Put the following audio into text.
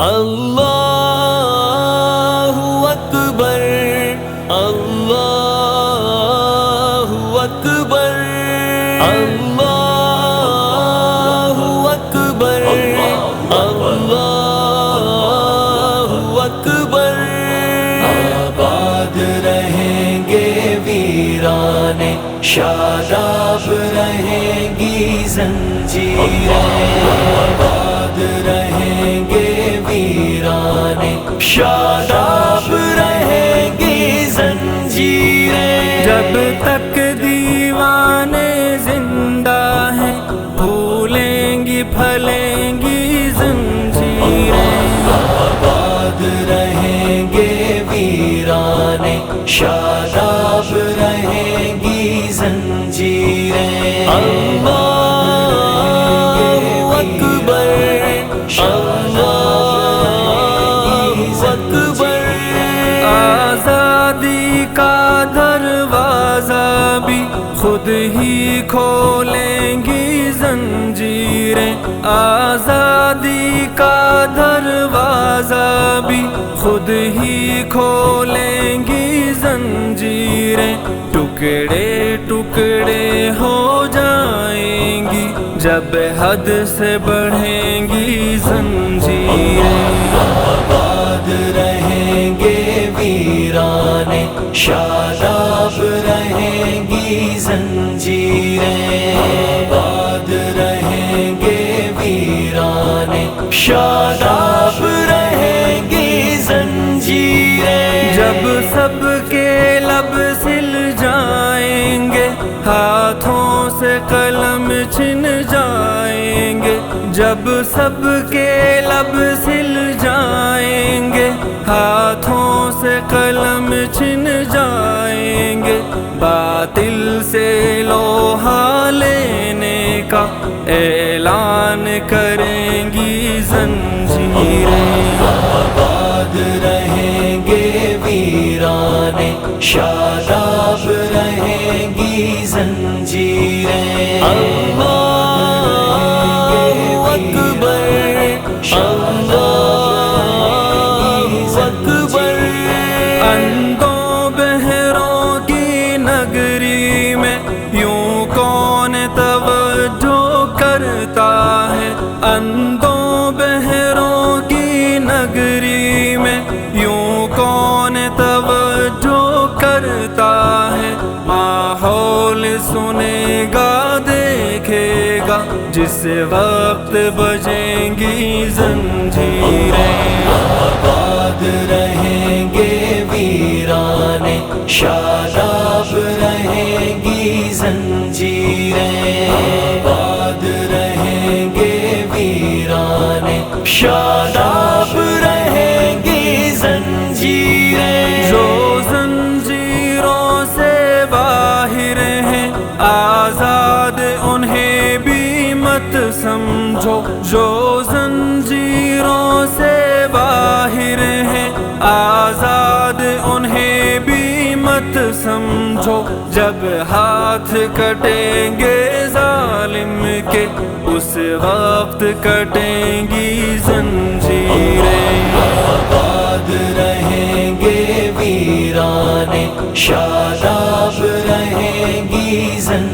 اللہ اکبر اللہ اکبر اللہ اکبر اللہ اکبر آباد رہیں گے ویران شاداب رہیں گی زنجیریں۔ ویران شاداب رہیں گی زنجیریں۔ جب تک دیوانے زندہ ہیں پھولیں گی پھلیں گی زنجیریں۔ آباد رہیں گے ویران شاداب رہیں گی زنجیریں۔ اللہ اکبر۔ دروازہ خود ہی کھولیں گی زنجیریں۔ آزادی کا دروازہ بھی خود ہی کھولیں گی زنجیریں۔ ٹکڑے ٹکڑے ہو جائیں گی جب حد سے بڑھیں گی زنجیریں۔ سب کے لب سل جائیں گے، ہاتھوں سے قلم چھن جائیں گے۔ جب سب کے لب سل جائیں گے، ہاتھوں سے قلم چھن جائیں گے۔ باطل سے لوہا لینے کا اعلان کریں رہیں زنجیریں اللہ اکبر اللہ اکبر اندوں بہروں کی نگری میں یوں کون توجہ کرتا ہے۔ اندوں بہروں کی نگری میں یوں کون توجہ کرتا سنے گا دیکھے گا، جس وقت بجیں گی زنجیریں۔ آباد رہیں گے ویران شاداب رہیں گی زنجیریں۔ آباد رہیں گے ویران شاداب آزاد، انہیں بھی مت سمجھو۔ جو زنجیروں سے باہر ہیں، آزاد، انہیں بھی مت سمجھو۔ جب ہاتھ کٹیں گے ظالم کے، اس وقت کٹیں گی زنجیریں۔ آباد رہیں گے ویران شاداب رہیں